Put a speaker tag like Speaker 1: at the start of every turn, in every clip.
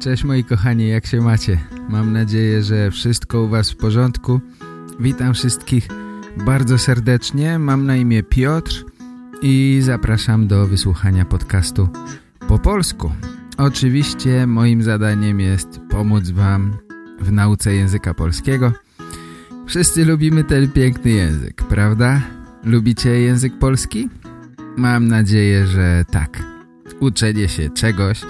Speaker 1: Cześć moi kochani, jak się macie? Mam nadzieję, że wszystko u was w porządku. Witam wszystkich bardzo serdecznie. Mam na imię Piotr i zapraszam do wysłuchania podcastu po polsku. Oczywiście moim zadaniem jest pomóc wam w nauce języka polskiego. Wszyscy lubimy ten piękny język, prawda? Lubicie język polski? Mam nadzieję, że tak. Uczenie się czegoś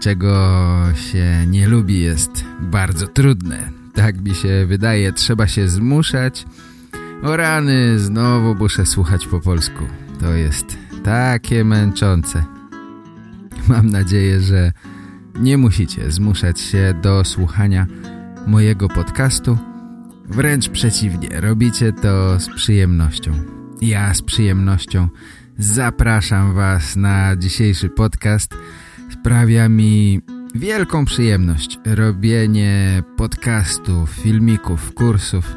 Speaker 1: czego się nie lubi jest bardzo trudne. Tak mi się wydaje, trzeba się zmuszać. O rany, znowu muszę słuchać po polsku. To jest takie męczące. Mam nadzieję, że nie musicie zmuszać się do słuchania mojego podcastu. Wręcz przeciwnie, robicie to z przyjemnością. Ja z przyjemnością zapraszam Was na dzisiejszy podcast – Sprawia mi wielką przyjemność robienie podcastów, filmików, kursów.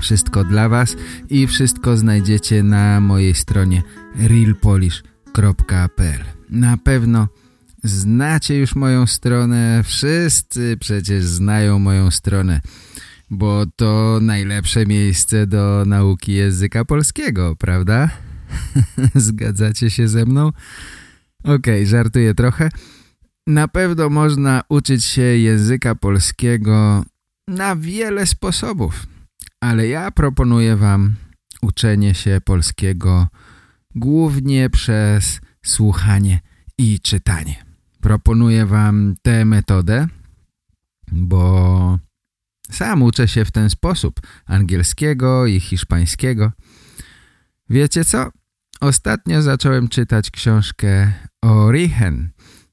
Speaker 1: Wszystko dla Was i wszystko znajdziecie na mojej stronie realpolish.pl Na pewno znacie już moją stronę, wszyscy przecież znają moją stronę, bo to najlepsze miejsce do nauki języka polskiego, prawda? Zgadzacie się ze mną? Okej, okay, żartuję trochę. Na pewno można uczyć się języka polskiego na wiele sposobów, ale ja proponuję Wam uczenie się polskiego głównie przez słuchanie i czytanie. Proponuję Wam tę metodę, bo sam uczę się w ten sposób angielskiego i hiszpańskiego. Wiecie co? Ostatnio zacząłem czytać książkę Orichen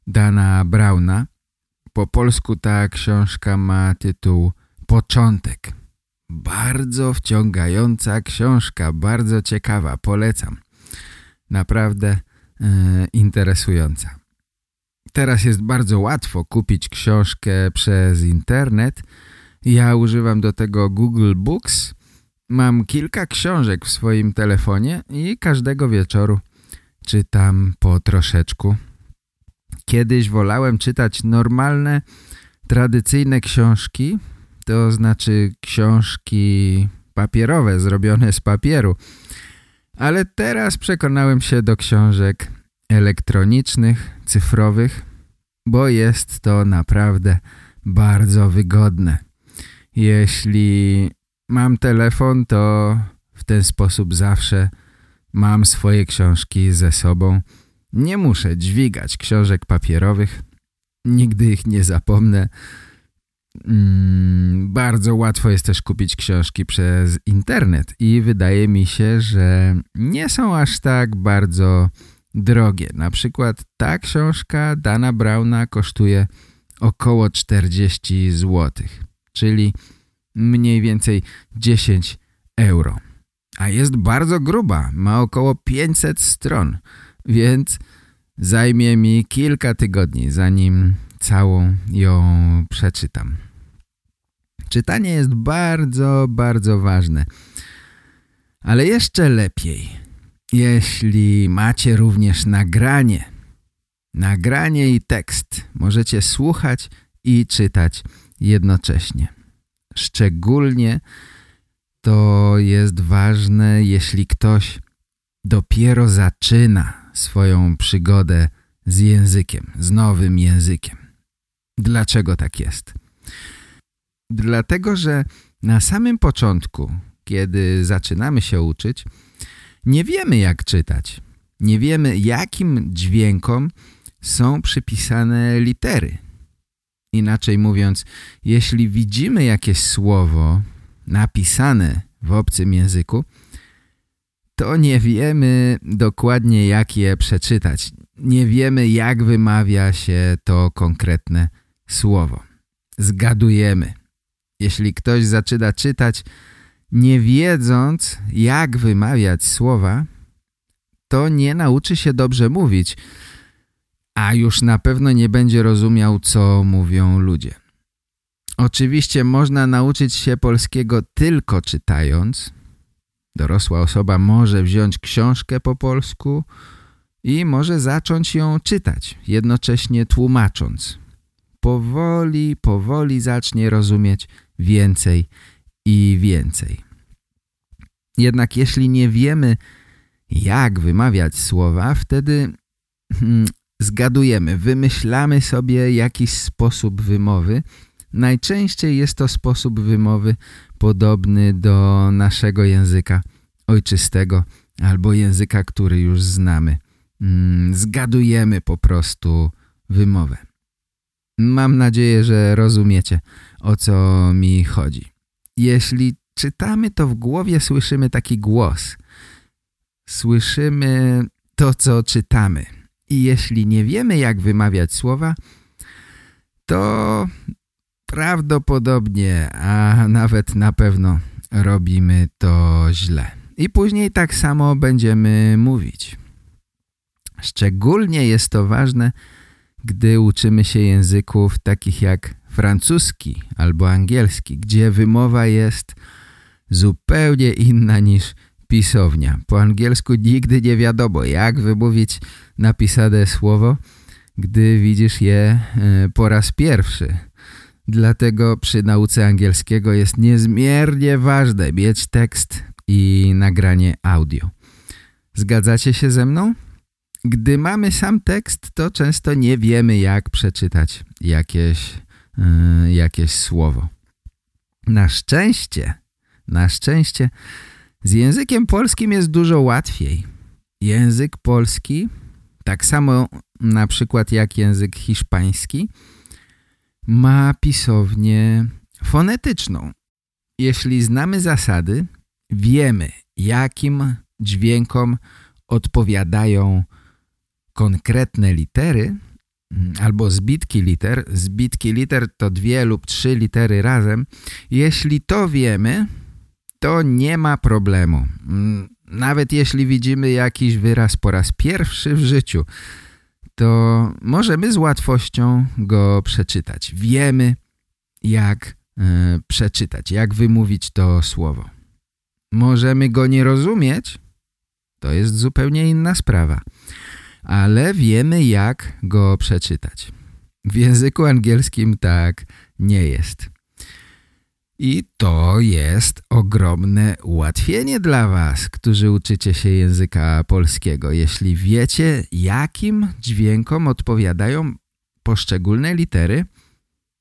Speaker 1: Dana Brauna. Po polsku ta książka ma tytuł Początek. Bardzo wciągająca książka, bardzo ciekawa, polecam. Naprawdę e, interesująca. Teraz jest bardzo łatwo kupić książkę przez internet. Ja używam do tego Google Books. Mam kilka książek w swoim telefonie i każdego wieczoru czytam po troszeczku. Kiedyś wolałem czytać normalne, tradycyjne książki, to znaczy książki papierowe, zrobione z papieru. Ale teraz przekonałem się do książek elektronicznych, cyfrowych, bo jest to naprawdę bardzo wygodne. Jeśli mam telefon, to w ten sposób zawsze Mam swoje książki ze sobą. Nie muszę dźwigać książek papierowych. Nigdy ich nie zapomnę. Mm, bardzo łatwo jest też kupić książki przez internet i wydaje mi się, że nie są aż tak bardzo drogie. Na przykład ta książka Dana Brauna kosztuje około 40 zł, czyli mniej więcej 10 euro a jest bardzo gruba, ma około 500 stron, więc zajmie mi kilka tygodni, zanim całą ją przeczytam. Czytanie jest bardzo, bardzo ważne, ale jeszcze lepiej, jeśli macie również nagranie. Nagranie i tekst możecie słuchać i czytać jednocześnie. Szczególnie to jest ważne, jeśli ktoś dopiero zaczyna swoją przygodę z językiem, z nowym językiem. Dlaczego tak jest? Dlatego, że na samym początku, kiedy zaczynamy się uczyć, nie wiemy jak czytać. Nie wiemy jakim dźwiękom są przypisane litery. Inaczej mówiąc, jeśli widzimy jakieś słowo napisane w obcym języku, to nie wiemy dokładnie jak je przeczytać. nie wiemy jak wymawia się to konkretne słowo. Zgadujemy. Jeśli ktoś zaczyna czytać nie wiedząc jak wymawiać słowa, to nie nauczy się dobrze mówić, a już na pewno nie będzie rozumiał co mówią ludzie. Oczywiście można nauczyć się polskiego tylko czytając. Dorosła osoba może wziąć książkę po polsku i może zacząć ją czytać, jednocześnie tłumacząc. Powoli, powoli zacznie rozumieć więcej i więcej. Jednak jeśli nie wiemy, jak wymawiać słowa, wtedy hmm, zgadujemy, wymyślamy sobie jakiś sposób wymowy, Najczęściej jest to sposób wymowy podobny do naszego języka ojczystego albo języka, który już znamy. Mm, zgadujemy po prostu wymowę. Mam nadzieję, że rozumiecie, o co mi chodzi. Jeśli czytamy, to w głowie słyszymy taki głos. Słyszymy to, co czytamy. I jeśli nie wiemy, jak wymawiać słowa, to Prawdopodobnie, a nawet na pewno robimy to źle. I później tak samo będziemy mówić. Szczególnie jest to ważne, gdy uczymy się języków takich jak francuski albo angielski, gdzie wymowa jest zupełnie inna niż pisownia. Po angielsku nigdy nie wiadomo, jak wymówić napisane słowo, gdy widzisz je e, po raz pierwszy. Dlatego przy nauce angielskiego jest niezmiernie ważne mieć tekst i nagranie audio. Zgadzacie się ze mną? Gdy mamy sam tekst, to często nie wiemy jak przeczytać jakieś, yy, jakieś słowo. Na szczęście, na szczęście z językiem polskim jest dużo łatwiej. Język polski, tak samo na przykład jak język hiszpański, ma pisownię fonetyczną. Jeśli znamy zasady, wiemy jakim dźwiękom odpowiadają konkretne litery mm, albo zbitki liter. Zbitki liter to dwie lub trzy litery razem. Jeśli to wiemy, to nie ma problemu. Mm, nawet jeśli widzimy jakiś wyraz po raz pierwszy w życiu, to możemy z łatwością go przeczytać. Wiemy, jak e, przeczytać, jak wymówić to słowo. Możemy go nie rozumieć, to jest zupełnie inna sprawa, ale wiemy, jak go przeczytać. W języku angielskim tak nie jest. I to jest ogromne ułatwienie dla Was, którzy uczycie się języka polskiego. Jeśli wiecie, jakim dźwiękom odpowiadają poszczególne litery,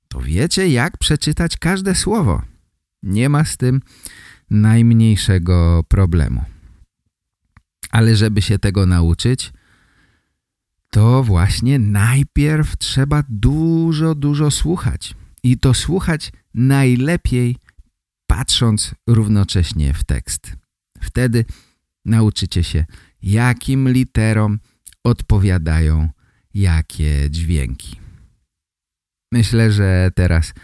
Speaker 1: to wiecie, jak przeczytać każde słowo. Nie ma z tym najmniejszego problemu. Ale żeby się tego nauczyć, to właśnie najpierw trzeba dużo, dużo słuchać. I to słuchać najlepiej patrząc równocześnie w tekst. Wtedy nauczycie się, jakim literom odpowiadają jakie dźwięki. Myślę, że teraz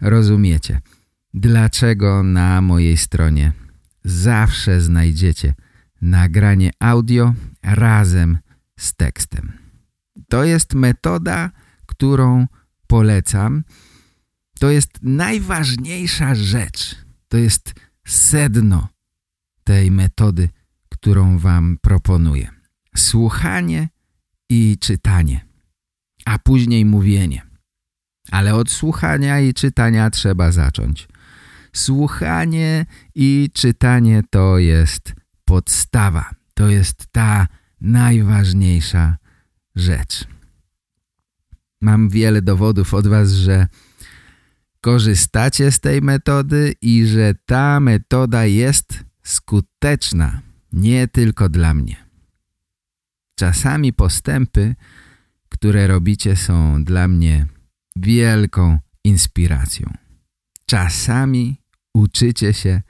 Speaker 1: rozumiecie, dlaczego na mojej stronie zawsze znajdziecie nagranie audio razem z tekstem. To jest metoda, którą polecam, to jest najważniejsza rzecz. To jest sedno tej metody, którą wam proponuję. Słuchanie i czytanie, a później mówienie. Ale od słuchania i czytania trzeba zacząć. Słuchanie i czytanie to jest podstawa. To jest ta najważniejsza rzecz. Mam wiele dowodów od was, że korzystacie z tej metody i że ta metoda jest skuteczna nie tylko dla mnie. Czasami postępy, które robicie są dla mnie wielką inspiracją. Czasami uczycie się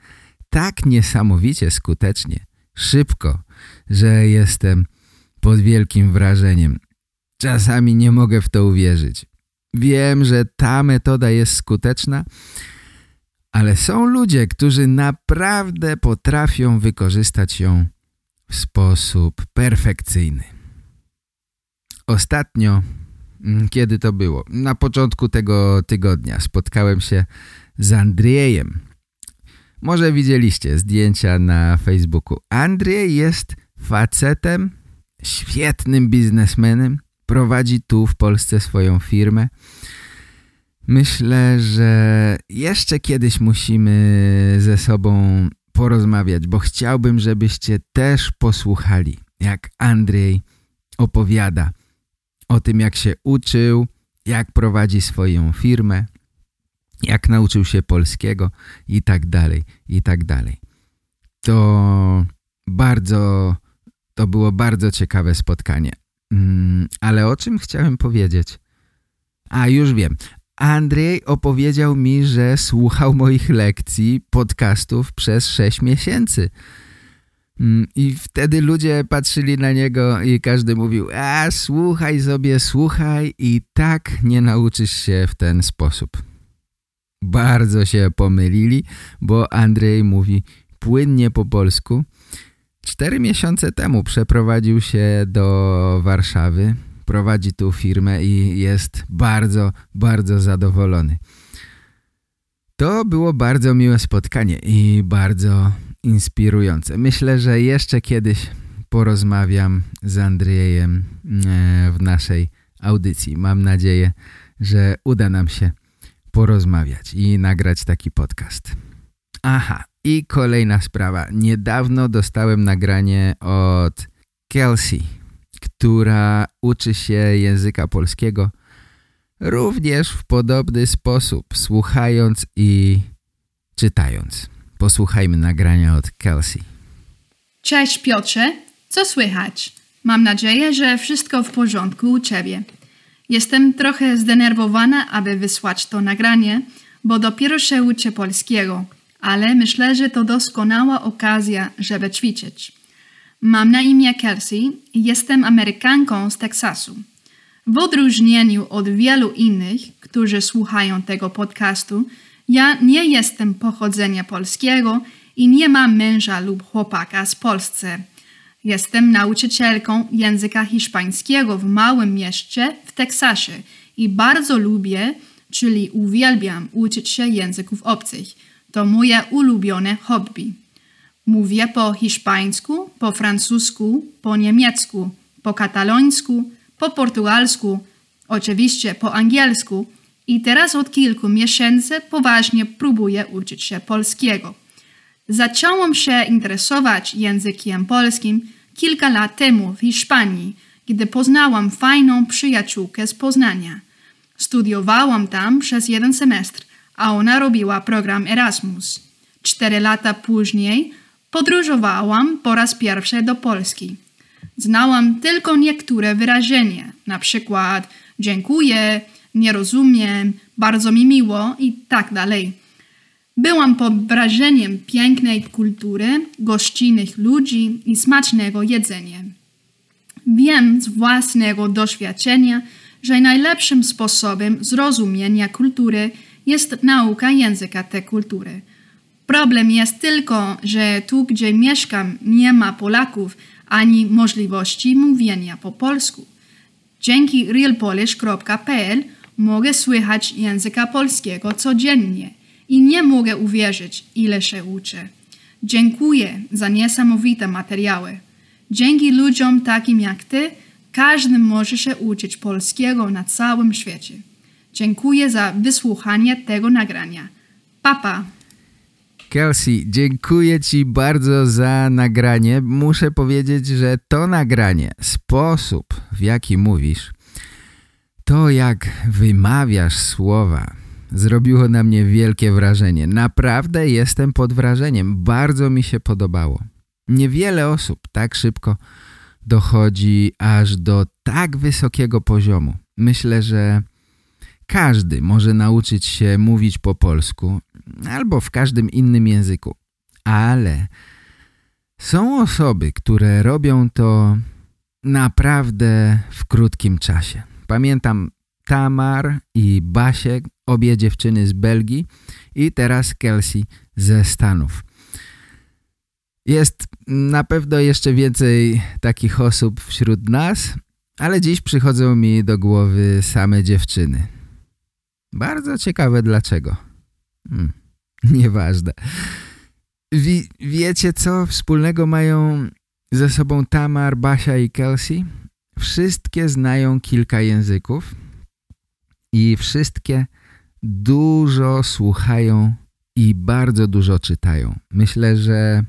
Speaker 1: tak niesamowicie skutecznie, szybko, że jestem pod wielkim wrażeniem. Czasami nie mogę w to uwierzyć. Wiem, że ta metoda jest skuteczna, ale są ludzie, którzy naprawdę potrafią wykorzystać ją w sposób perfekcyjny. Ostatnio, mm, kiedy to było? Na początku tego tygodnia spotkałem się z Andriejem. Może widzieliście zdjęcia na Facebooku. Andrzej jest facetem, świetnym biznesmenem, prowadzi tu w Polsce swoją firmę. Myślę, że jeszcze kiedyś musimy ze sobą porozmawiać, bo chciałbym, żebyście też posłuchali, jak Andrzej opowiada o tym, jak się uczył, jak prowadzi swoją firmę, jak nauczył się polskiego i tak dalej, i tak dalej. To bardzo, to było bardzo ciekawe spotkanie. Mm, ale o czym chciałem powiedzieć? A, już wiem. Andrzej opowiedział mi, że słuchał moich lekcji, podcastów przez 6 miesięcy. Mm, I wtedy ludzie patrzyli na niego i każdy mówił, a słuchaj sobie, słuchaj i tak nie nauczysz się w ten sposób. Bardzo się pomylili, bo Andrzej mówi płynnie po polsku. Cztery miesiące temu przeprowadził się do Warszawy, prowadzi tu firmę i jest bardzo, bardzo zadowolony. To było bardzo miłe spotkanie i bardzo inspirujące. Myślę, że jeszcze kiedyś porozmawiam z Andrzejem e, w naszej audycji. Mam nadzieję, że uda nam się porozmawiać i nagrać taki podcast. Aha, i kolejna sprawa. Niedawno dostałem nagranie od Kelsey, która uczy się języka polskiego również w podobny sposób, słuchając i czytając. Posłuchajmy nagrania od Kelsey.
Speaker 2: Cześć Piotrze, co słychać? Mam nadzieję, że wszystko w porządku u Ciebie. Jestem trochę zdenerwowana, aby wysłać to nagranie, bo dopiero się uczę polskiego, ale myślę, że to doskonała okazja, żeby ćwiczyć. Mam na imię Kelsey i jestem Amerykanką z Teksasu. W odróżnieniu od wielu innych, którzy słuchają tego podcastu, ja nie jestem pochodzenia polskiego i nie mam męża lub chłopaka z Polsce. Jestem nauczycielką języka hiszpańskiego w małym mieście w Teksasie i bardzo lubię, czyli uwielbiam uczyć się języków obcych. To moje ulubione hobby. Mówię po hiszpańsku, po francusku, po niemiecku, po katalońsku, po portugalsku, oczywiście po angielsku i teraz od kilku miesięcy poważnie próbuję uczyć się polskiego. Zacząłem się interesować językiem polskim kilka lat temu w Hiszpanii, gdy poznałam fajną przyjaciółkę z Poznania. Studiowałam tam przez jeden semestr, a ona robiła program Erasmus. Cztery lata później podróżowałam po raz pierwszy do Polski. Znałam tylko niektóre wyrażenia, na przykład dziękuję, nie rozumiem, bardzo mi miło i tak dalej. Byłam pod wrażeniem pięknej kultury, gościnnych ludzi i smacznego jedzenia. Wiem z własnego doświadczenia, że najlepszym sposobem zrozumienia kultury jest nauka języka tej kultury. Problem jest tylko, że tu, gdzie mieszkam, nie ma Polaków ani możliwości mówienia po polsku. Dzięki realpolish.pl mogę słychać języka polskiego codziennie i nie mogę uwierzyć, ile się uczę. Dziękuję za niesamowite materiały. Dzięki ludziom takim jak ty, każdy może się uczyć polskiego na całym świecie. Dziękuję za wysłuchanie tego nagrania. Papa.
Speaker 1: Kelsey, dziękuję Ci bardzo za nagranie. Muszę powiedzieć, że to nagranie, sposób w jaki mówisz, to jak wymawiasz słowa, zrobiło na mnie wielkie wrażenie. Naprawdę jestem pod wrażeniem. Bardzo mi się podobało. Niewiele osób tak szybko dochodzi aż do tak wysokiego poziomu. Myślę, że każdy może nauczyć się mówić po polsku albo w każdym innym języku. Ale są osoby, które robią to naprawdę w krótkim czasie. Pamiętam Tamar i Basiek, obie dziewczyny z Belgii i teraz Kelsey ze Stanów. Jest na pewno jeszcze więcej takich osób wśród nas, ale dziś przychodzą mi do głowy same dziewczyny. Bardzo ciekawe dlaczego. Hmm, nieważne. Wie, wiecie co wspólnego mają ze sobą Tamar, Basia i Kelsey? Wszystkie znają kilka języków i wszystkie dużo słuchają i bardzo dużo czytają. Myślę, że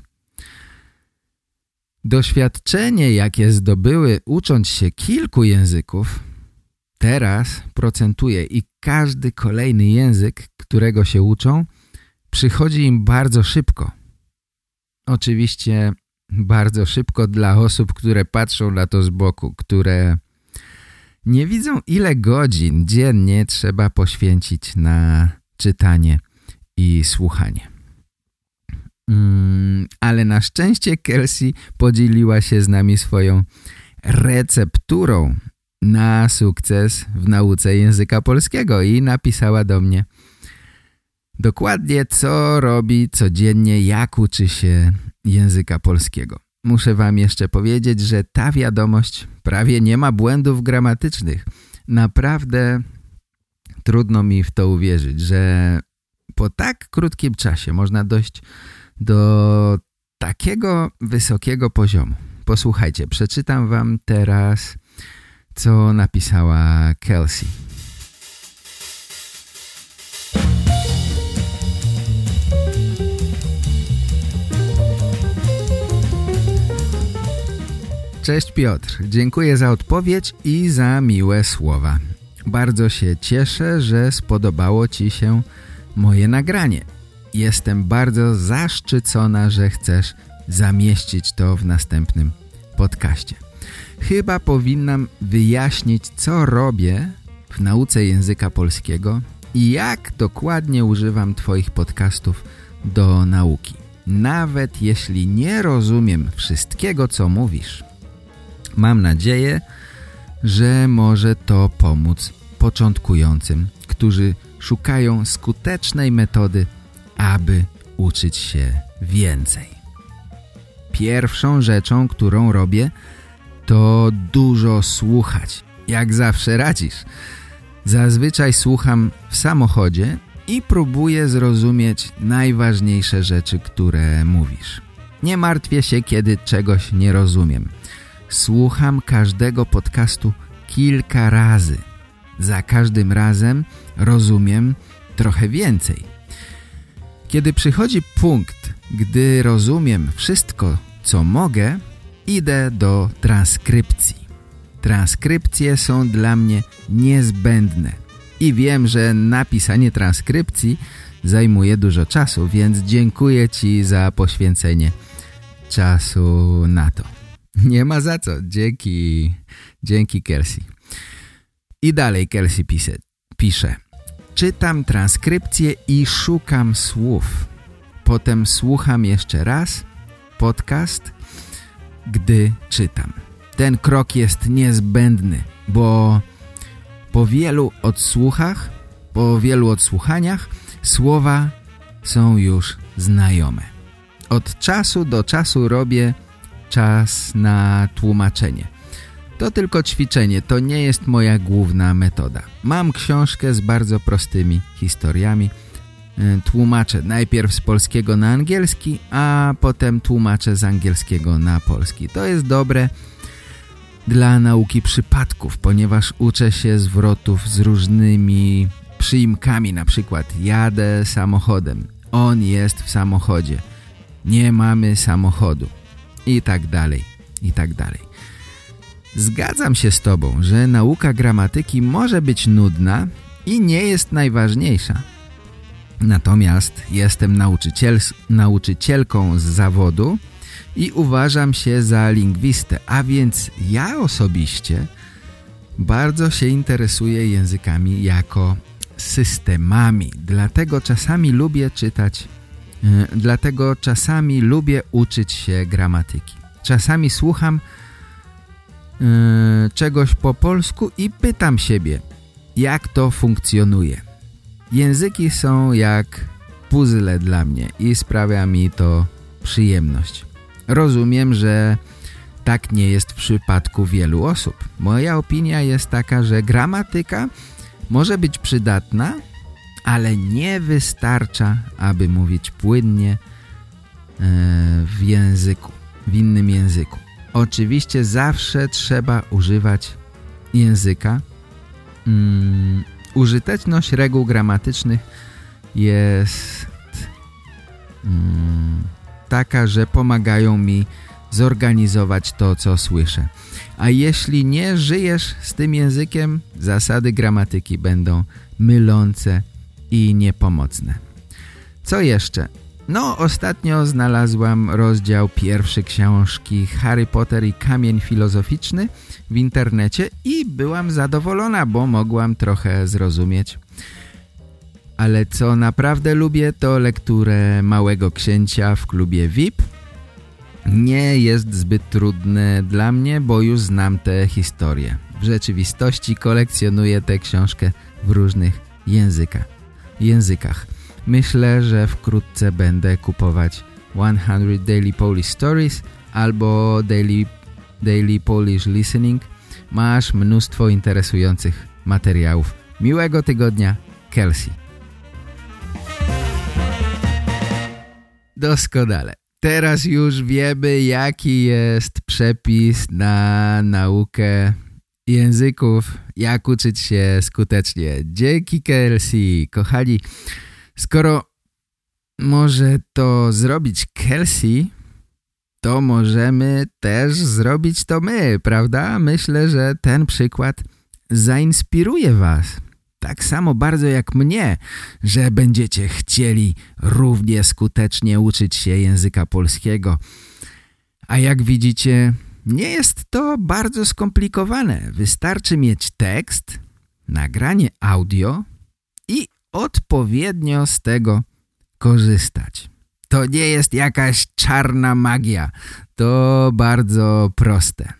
Speaker 1: doświadczenie, jakie zdobyły ucząc się kilku języków, teraz procentuje i każdy kolejny język, którego się uczą, przychodzi im bardzo szybko. Oczywiście bardzo szybko dla osób, które patrzą na to z boku, które nie widzą ile godzin dziennie trzeba poświęcić na czytanie i słuchanie. Mm, ale na szczęście Kelsey podzieliła się z nami swoją recepturą na sukces w nauce języka polskiego i napisała do mnie dokładnie co robi codziennie, jak uczy się języka polskiego. Muszę wam jeszcze powiedzieć, że ta wiadomość prawie nie ma błędów gramatycznych. Naprawdę trudno mi w to uwierzyć, że po tak krótkim czasie można dojść do takiego wysokiego poziomu. Posłuchajcie, przeczytam wam teraz, co napisała Kelsey. Cześć Piotr, dziękuję za odpowiedź i za miłe słowa. Bardzo się cieszę, że spodobało Ci się moje nagranie. Jestem bardzo zaszczycona, że chcesz zamieścić to w następnym podcaście. Chyba powinnam wyjaśnić, co robię w nauce języka polskiego i jak dokładnie używam Twoich podcastów do nauki. Nawet jeśli nie rozumiem wszystkiego, co mówisz, mam nadzieję, że może to pomóc początkującym, którzy szukają skutecznej metody aby uczyć się więcej. Pierwszą rzeczą, którą robię, to dużo słuchać. Jak zawsze radzisz. Zazwyczaj słucham w samochodzie i próbuję zrozumieć najważniejsze rzeczy, które mówisz. Nie martwię się, kiedy czegoś nie rozumiem. Słucham każdego podcastu kilka razy. Za każdym razem rozumiem trochę więcej. Kiedy przychodzi punkt, gdy rozumiem wszystko, co mogę, idę do transkrypcji. Transkrypcje są dla mnie niezbędne i wiem, że napisanie transkrypcji zajmuje dużo czasu, więc dziękuję Ci za poświęcenie czasu na to. Nie ma za co. Dzięki, dzięki Kelsey. I dalej Kelsey pisze. pisze czytam transkrypcję i szukam słów. Potem słucham jeszcze raz podcast, gdy czytam. Ten krok jest niezbędny, bo po wielu odsłuchach, po wielu odsłuchaniach słowa są już znajome. Od czasu do czasu robię czas na tłumaczenie – to tylko ćwiczenie, to nie jest moja główna metoda. Mam książkę z bardzo prostymi historiami. E, tłumaczę najpierw z polskiego na angielski, a potem tłumaczę z angielskiego na polski. To jest dobre dla nauki przypadków, ponieważ uczę się zwrotów z różnymi przyimkami, na przykład jadę samochodem, on jest w samochodzie, nie mamy samochodu i tak dalej, i tak dalej. Zgadzam się z Tobą, że nauka gramatyki może być nudna i nie jest najważniejsza. Natomiast jestem nauczyciel, nauczycielką z zawodu i uważam się za lingwistę, a więc ja osobiście bardzo się interesuję językami jako systemami. Dlatego czasami lubię czytać, yy, dlatego czasami lubię uczyć się gramatyki. Czasami słucham czegoś po polsku i pytam siebie, jak to funkcjonuje. Języki są jak puzzle dla mnie i sprawia mi to przyjemność. Rozumiem, że tak nie jest w przypadku wielu osób. Moja opinia jest taka, że gramatyka może być przydatna, ale nie wystarcza, aby mówić płynnie e, w języku, w innym języku. Oczywiście zawsze trzeba używać języka. Użyteczność reguł gramatycznych jest mm, taka, że pomagają mi zorganizować to, co słyszę. A jeśli nie żyjesz z tym językiem, zasady gramatyki będą mylące i niepomocne. Co jeszcze? No, ostatnio znalazłam rozdział pierwszy książki Harry Potter i Kamień Filozoficzny w internecie i byłam zadowolona, bo mogłam trochę zrozumieć. Ale co naprawdę lubię to lekturę Małego Księcia w klubie VIP. Nie jest zbyt trudne dla mnie, bo już znam tę historię. W rzeczywistości kolekcjonuję tę książkę w różnych językach. językach. Myślę, że wkrótce będę kupować 100 Daily Polish Stories albo Daily, Daily Polish Listening. Masz mnóstwo interesujących materiałów. Miłego tygodnia, Kelsey. Doskonale. Teraz już wiemy, jaki jest przepis na naukę języków, jak uczyć się skutecznie. Dzięki Kelsey, kochani. Skoro może to zrobić Kelsey, to możemy też zrobić to my, prawda? Myślę, że ten przykład zainspiruje was. Tak samo bardzo jak mnie, że będziecie chcieli równie skutecznie uczyć się języka polskiego. A jak widzicie, nie jest to bardzo skomplikowane. Wystarczy mieć tekst, nagranie audio odpowiednio z tego korzystać. To nie jest jakaś czarna magia. To bardzo proste.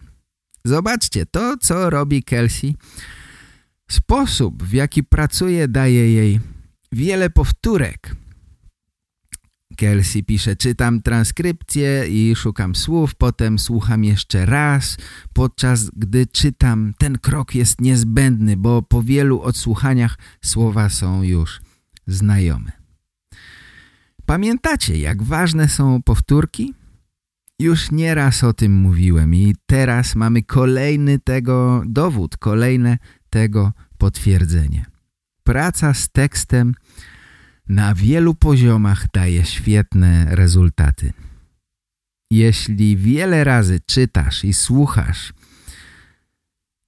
Speaker 1: Zobaczcie, to co robi Kelsey, sposób w jaki pracuje daje jej wiele powtórek. Kelsey pisze, czytam transkrypcję i szukam słów, potem słucham jeszcze raz. Podczas gdy czytam, ten krok jest niezbędny, bo po wielu odsłuchaniach słowa są już znajome. Pamiętacie, jak ważne są powtórki? Już nieraz o tym mówiłem i teraz mamy kolejny tego dowód, kolejne tego potwierdzenie. Praca z tekstem na wielu poziomach daje świetne rezultaty. Jeśli wiele razy czytasz i słuchasz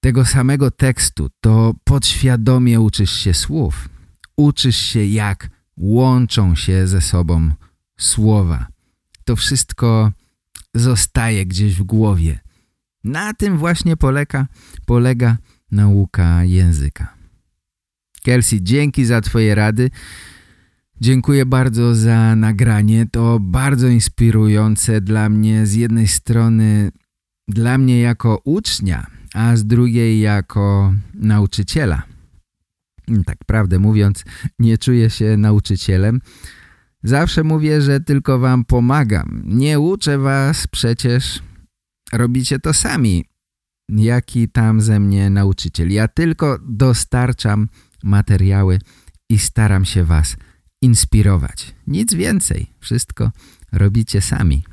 Speaker 1: tego samego tekstu, to podświadomie uczysz się słów. Uczysz się, jak łączą się ze sobą słowa. To wszystko zostaje gdzieś w głowie. Na tym właśnie polega, polega nauka języka. Kelsey, dzięki za twoje rady. Dziękuję bardzo za nagranie. To bardzo inspirujące dla mnie. Z jednej strony dla mnie jako ucznia, a z drugiej jako nauczyciela. Tak prawdę mówiąc, nie czuję się nauczycielem. Zawsze mówię, że tylko wam pomagam. Nie uczę was przecież. Robicie to sami. Jaki tam ze mnie nauczyciel. Ja tylko dostarczam materiały i staram się was inspirować. Nic więcej. Wszystko robicie sami.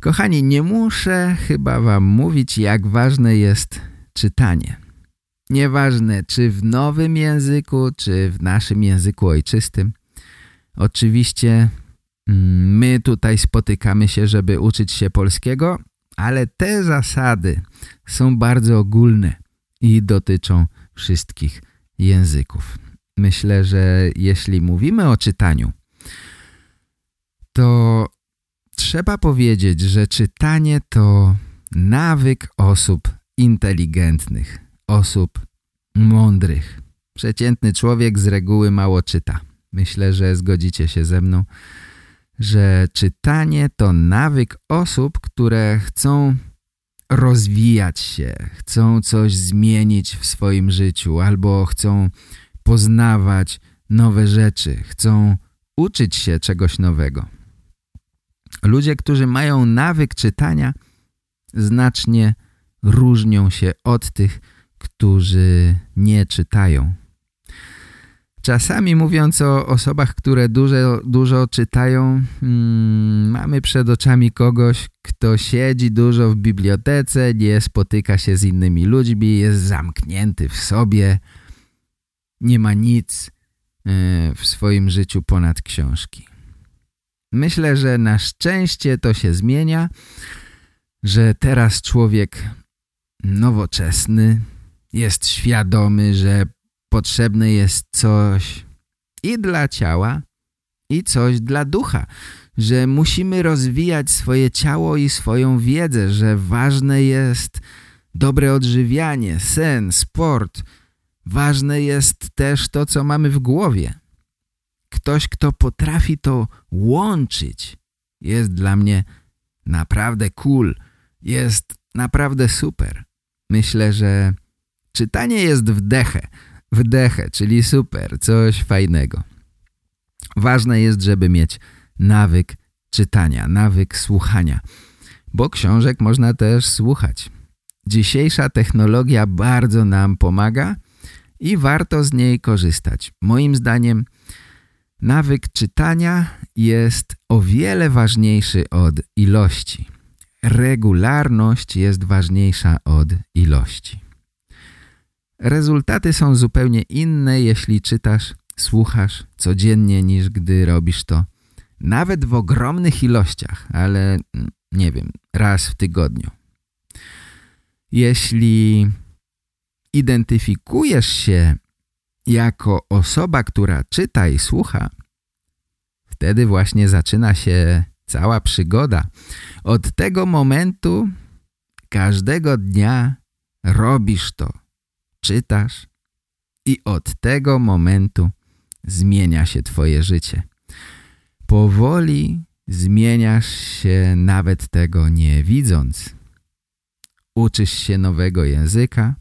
Speaker 1: Kochani, nie muszę chyba wam mówić, jak ważne jest czytanie. Nieważne, czy w nowym języku, czy w naszym języku ojczystym. Oczywiście mm, my tutaj spotykamy się, żeby uczyć się polskiego, ale te zasady są bardzo ogólne i dotyczą wszystkich języków. Myślę, że jeśli mówimy o czytaniu, to trzeba powiedzieć, że czytanie to nawyk osób inteligentnych, osób mądrych. Przeciętny człowiek z reguły mało czyta. Myślę, że zgodzicie się ze mną, że czytanie to nawyk osób, które chcą rozwijać się, chcą coś zmienić w swoim życiu albo chcą poznawać nowe rzeczy, chcą uczyć się czegoś nowego. Ludzie, którzy mają nawyk czytania, znacznie różnią się od tych, którzy nie czytają. Czasami mówiąc o osobach, które dużo, dużo czytają, hmm, mamy przed oczami kogoś, kto siedzi dużo w bibliotece, nie spotyka się z innymi ludźmi, jest zamknięty w sobie, nie ma nic e, w swoim życiu ponad książki. Myślę, że na szczęście to się zmienia, że teraz człowiek nowoczesny jest świadomy, że potrzebne jest coś i dla ciała, i coś dla ducha, że musimy rozwijać swoje ciało i swoją wiedzę, że ważne jest dobre odżywianie, sen, sport. Ważne jest też to, co mamy w głowie. Ktoś, kto potrafi to łączyć, jest dla mnie naprawdę cool, jest naprawdę super. Myślę, że czytanie jest wdechę, wdechę, czyli super, coś fajnego. Ważne jest, żeby mieć nawyk czytania, nawyk słuchania, bo książek można też słuchać. Dzisiejsza technologia bardzo nam pomaga i warto z niej korzystać. Moim zdaniem nawyk czytania jest o wiele ważniejszy od ilości. Regularność jest ważniejsza od ilości. Rezultaty są zupełnie inne, jeśli czytasz, słuchasz codziennie niż gdy robisz to nawet w ogromnych ilościach, ale mm, nie wiem, raz w tygodniu. Jeśli identyfikujesz się jako osoba, która czyta i słucha, wtedy właśnie zaczyna się cała przygoda. Od tego momentu każdego dnia robisz to czytasz i od tego momentu zmienia się twoje życie. Powoli zmieniasz się nawet tego nie widząc. Uczysz się nowego języka,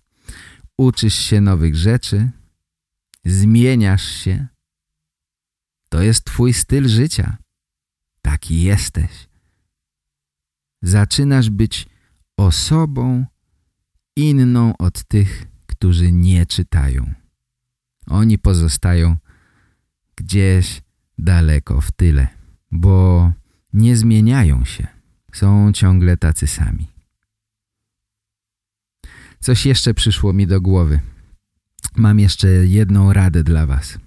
Speaker 1: uczysz się nowych rzeczy, zmieniasz się. To jest twój styl życia. Taki jesteś. Zaczynasz być osobą inną od tych, którzy nie czytają. Oni pozostają gdzieś daleko w tyle, bo nie zmieniają się. Są ciągle tacy sami. Coś jeszcze przyszło mi do głowy. Mam jeszcze jedną radę dla was.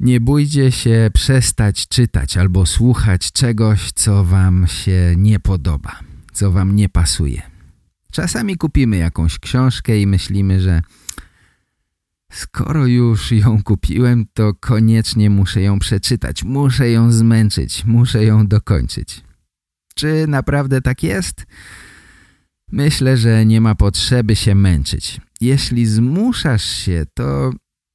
Speaker 1: Nie bójcie się przestać czytać albo słuchać czegoś, co wam się nie podoba, co wam nie pasuje. Czasami kupimy jakąś książkę i myślimy, że skoro już ją kupiłem, to koniecznie muszę ją przeczytać, muszę ją zmęczyć, muszę ją dokończyć. Czy naprawdę tak jest? Myślę, że nie ma potrzeby się męczyć. Jeśli zmuszasz się, to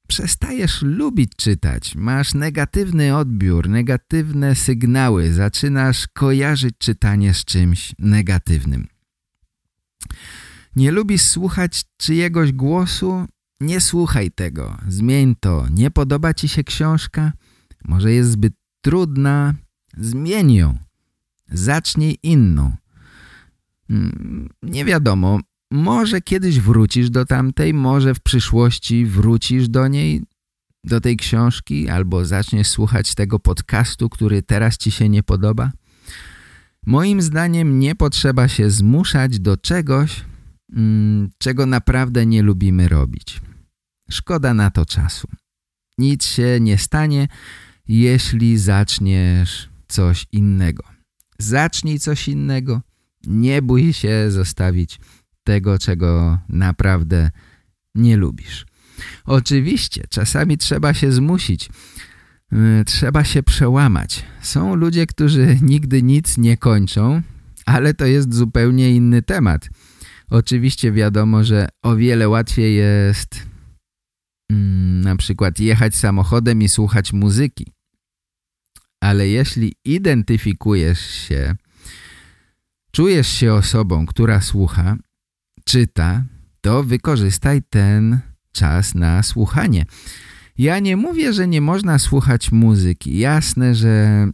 Speaker 1: przestajesz lubić czytać, masz negatywny odbiór, negatywne sygnały, zaczynasz kojarzyć czytanie z czymś negatywnym. Nie lubisz słuchać czyjegoś głosu? Nie słuchaj tego. Zmień to. Nie podoba ci się książka? Może jest zbyt trudna? Zmień ją. Zacznij inną. Hmm, nie wiadomo. Może kiedyś wrócisz do tamtej, może w przyszłości wrócisz do niej, do tej książki, albo zaczniesz słuchać tego podcastu, który teraz ci się nie podoba. Moim zdaniem nie potrzeba się zmuszać do czegoś, mm, czego naprawdę nie lubimy robić. Szkoda na to czasu. Nic się nie stanie, jeśli zaczniesz coś innego. Zacznij coś innego. Nie bój się zostawić tego, czego naprawdę nie lubisz. Oczywiście, czasami trzeba się zmusić Y, trzeba się przełamać. Są ludzie, którzy nigdy nic nie kończą, ale to jest zupełnie inny temat. Oczywiście wiadomo, że o wiele łatwiej jest mm, na przykład jechać samochodem i słuchać muzyki. Ale jeśli identyfikujesz się czujesz się osobą, która słucha, czyta, to wykorzystaj ten czas na słuchanie. Ja nie mówię, że nie można słuchać muzyki. Jasne, że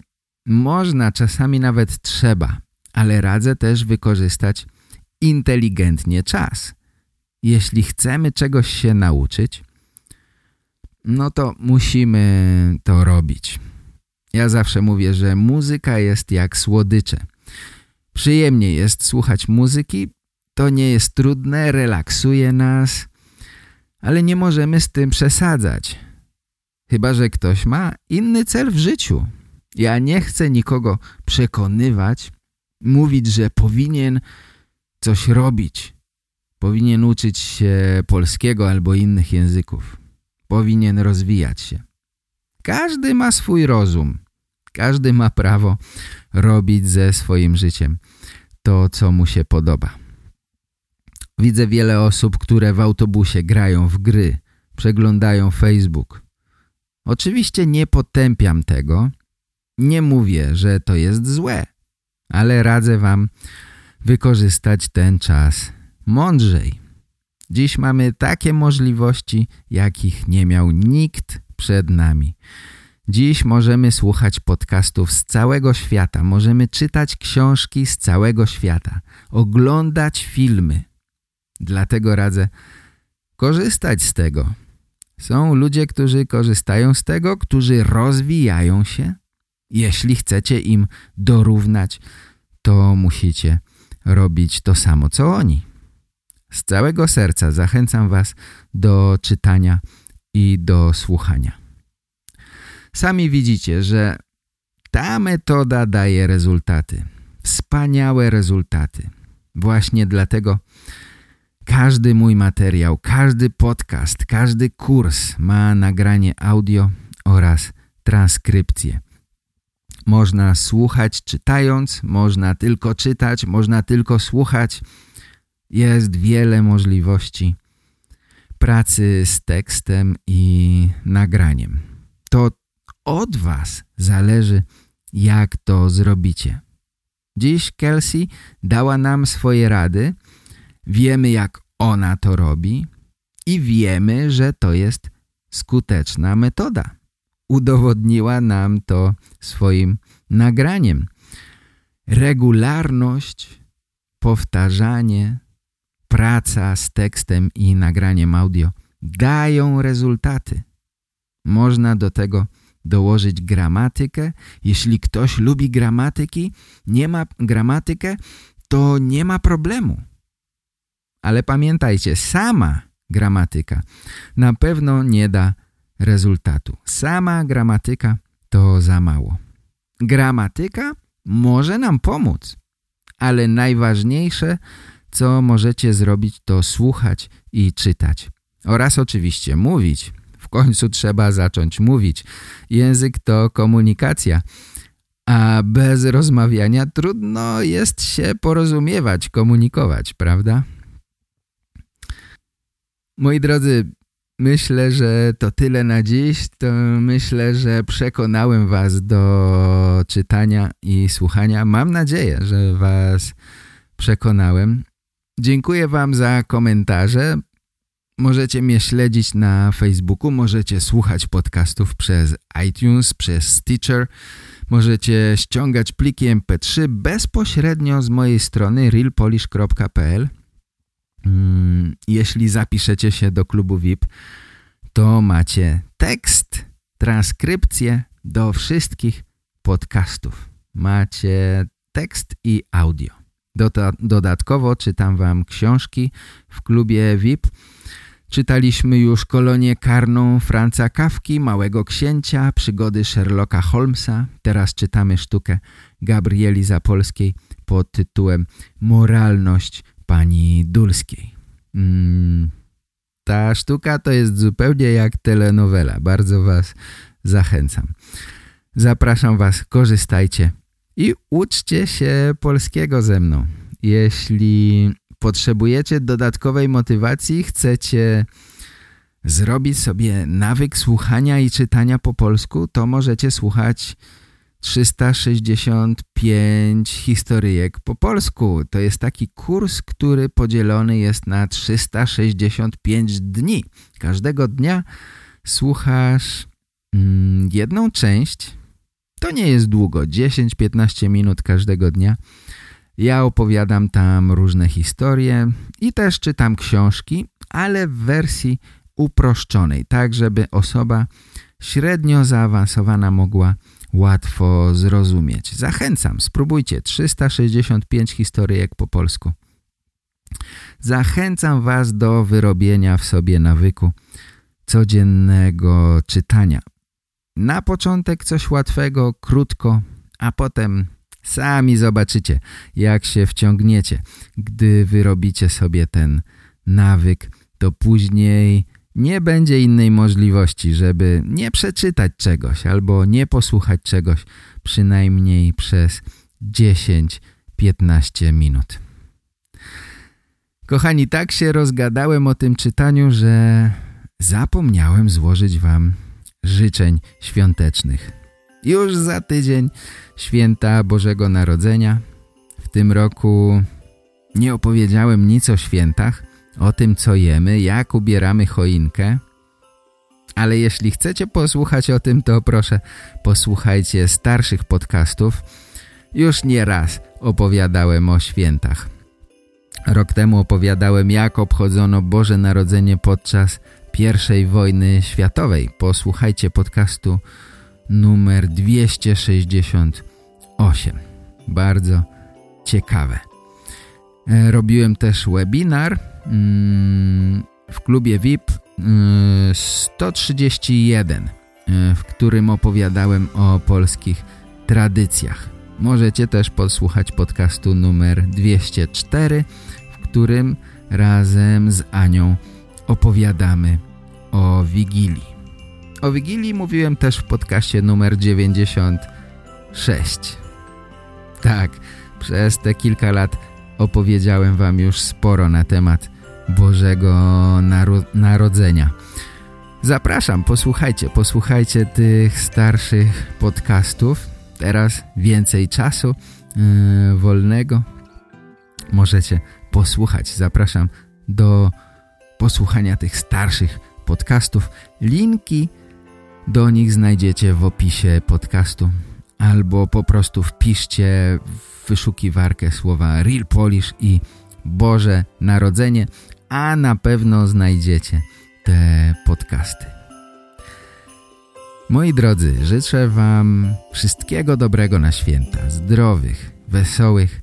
Speaker 1: można, czasami nawet trzeba, ale radzę też wykorzystać inteligentnie czas. Jeśli chcemy czegoś się nauczyć, no to musimy to robić. Ja zawsze mówię, że muzyka jest jak słodycze. Przyjemnie jest słuchać muzyki, to nie jest trudne, relaksuje nas, ale nie możemy z tym przesadzać. Chyba, że ktoś ma inny cel w życiu. Ja nie chcę nikogo przekonywać, mówić, że powinien coś robić. Powinien uczyć się polskiego albo innych języków. Powinien rozwijać się. Każdy ma swój rozum. Każdy ma prawo robić ze swoim życiem to, co mu się podoba. Widzę wiele osób, które w autobusie grają w gry, przeglądają Facebook. Oczywiście nie potępiam tego, nie mówię, że to jest złe, ale radzę wam wykorzystać ten czas mądrzej. Dziś mamy takie możliwości, jakich nie miał nikt przed nami. Dziś możemy słuchać podcastów z całego świata, możemy czytać książki z całego świata, oglądać filmy. Dlatego radzę korzystać z tego. Są ludzie, którzy korzystają z tego, którzy rozwijają się. Jeśli chcecie im dorównać, to musicie robić to samo, co oni. Z całego serca zachęcam Was do czytania i do słuchania. Sami widzicie, że ta metoda daje rezultaty. Wspaniałe rezultaty. Właśnie dlatego każdy mój materiał, każdy podcast, każdy kurs ma nagranie audio oraz transkrypcję. Można słuchać czytając, można tylko czytać, można tylko słuchać. Jest wiele możliwości pracy z tekstem i nagraniem. To od Was zależy, jak to zrobicie. Dziś Kelsey dała nam swoje rady, wiemy jak ona to robi i wiemy, że to jest skuteczna metoda. Udowodniła nam to swoim nagraniem. Regularność, powtarzanie, praca z tekstem i nagraniem audio dają rezultaty. Można do tego dołożyć gramatykę. Jeśli ktoś lubi gramatyki, nie ma gramatykę, to nie ma problemu. Ale pamiętajcie, sama gramatyka na pewno nie da rezultatu. Sama gramatyka to za mało. Gramatyka może nam pomóc, ale najważniejsze, co możecie zrobić, to słuchać i czytać. Oraz oczywiście mówić. W końcu trzeba zacząć mówić. Język to komunikacja, a bez rozmawiania trudno jest się porozumiewać, komunikować, prawda? Moi drodzy, myślę, że to tyle na dziś. To myślę, że przekonałem was do czytania i słuchania. Mam nadzieję, że was przekonałem. Dziękuję wam za komentarze. Możecie mnie śledzić na Facebooku, możecie słuchać podcastów przez iTunes, przez Stitcher, możecie ściągać pliki mp3 bezpośrednio z mojej strony realpolish.pl mm, Jeśli zapiszecie się do klubu VIP, to macie tekst, transkrypcję do wszystkich podcastów. Macie tekst i audio. Dodatkowo czytam wam książki w klubie VIP, Czytaliśmy już kolonię karną Franca Kawki, Małego Księcia, przygody Sherlocka Holmesa. Teraz czytamy sztukę Gabrieli Zapolskiej pod tytułem Moralność pani Dulskiej. Mm, ta sztuka to jest zupełnie jak telenowela. Bardzo was zachęcam. Zapraszam was, korzystajcie i uczcie się polskiego ze mną. Jeśli potrzebujecie dodatkowej motywacji, chcecie zrobić sobie nawyk słuchania i czytania po polsku, to możecie słuchać 365 historyjek po polsku. To jest taki kurs, który podzielony jest na 365 dni. Każdego dnia słuchasz mm, jedną część. To nie jest długo, 10-15 minut każdego dnia. Ja opowiadam tam różne historie i też czytam książki, ale w wersji uproszczonej, tak żeby osoba średnio zaawansowana mogła łatwo zrozumieć. Zachęcam, spróbujcie 365 historyjek po polsku. Zachęcam Was do wyrobienia w sobie nawyku codziennego czytania. Na początek coś łatwego, krótko, a potem sami zobaczycie, jak się wciągniecie. Gdy wyrobicie sobie ten nawyk, to później nie będzie innej możliwości, żeby nie przeczytać czegoś albo nie posłuchać czegoś przynajmniej przez 10-15 minut. Kochani, tak się rozgadałem o tym czytaniu, że zapomniałem złożyć wam życzeń świątecznych. Już za tydzień święta Bożego Narodzenia. W tym roku nie opowiedziałem nic o świętach, o tym, co jemy, jak ubieramy choinkę. Ale jeśli chcecie posłuchać o tym, to proszę posłuchajcie starszych podcastów. Już nie raz opowiadałem o świętach. Rok temu opowiadałem, jak obchodzono Boże Narodzenie podczas I wojny światowej. Posłuchajcie podcastu numer 268. Bardzo ciekawe. E, robiłem też webinar mm, w klubie VIP 131, e, e, w którym opowiadałem o polskich tradycjach. Możecie też posłuchać podcastu numer 204, w którym razem z Anią opowiadamy o Wigilii. O Wigilii mówiłem też w podcaście numer 96. Tak, przez te kilka lat opowiedziałem wam już sporo na temat Bożego Naro Narodzenia. Zapraszam, posłuchajcie, posłuchajcie tych starszych podcastów. Teraz więcej czasu yy, wolnego możecie posłuchać. Zapraszam do posłuchania tych starszych podcastów. Linki do nich znajdziecie w opisie podcastu albo po prostu wpiszcie w wyszukiwarkę słowa Real Polish i Boże Narodzenie, a na pewno znajdziecie te podcasty. Moi drodzy, życzę Wam wszystkiego dobrego na święta, zdrowych, wesołych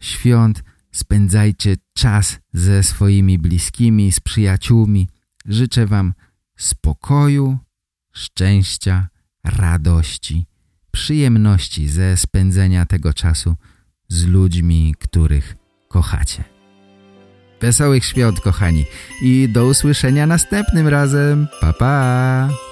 Speaker 1: świąt. Spędzajcie czas ze swoimi bliskimi, z przyjaciółmi. Życzę Wam spokoju, szczęścia, radości, przyjemności ze spędzenia tego czasu z ludźmi, których kochacie. Wesołych świąt, kochani, i do usłyszenia następnym razem. Pa, pa!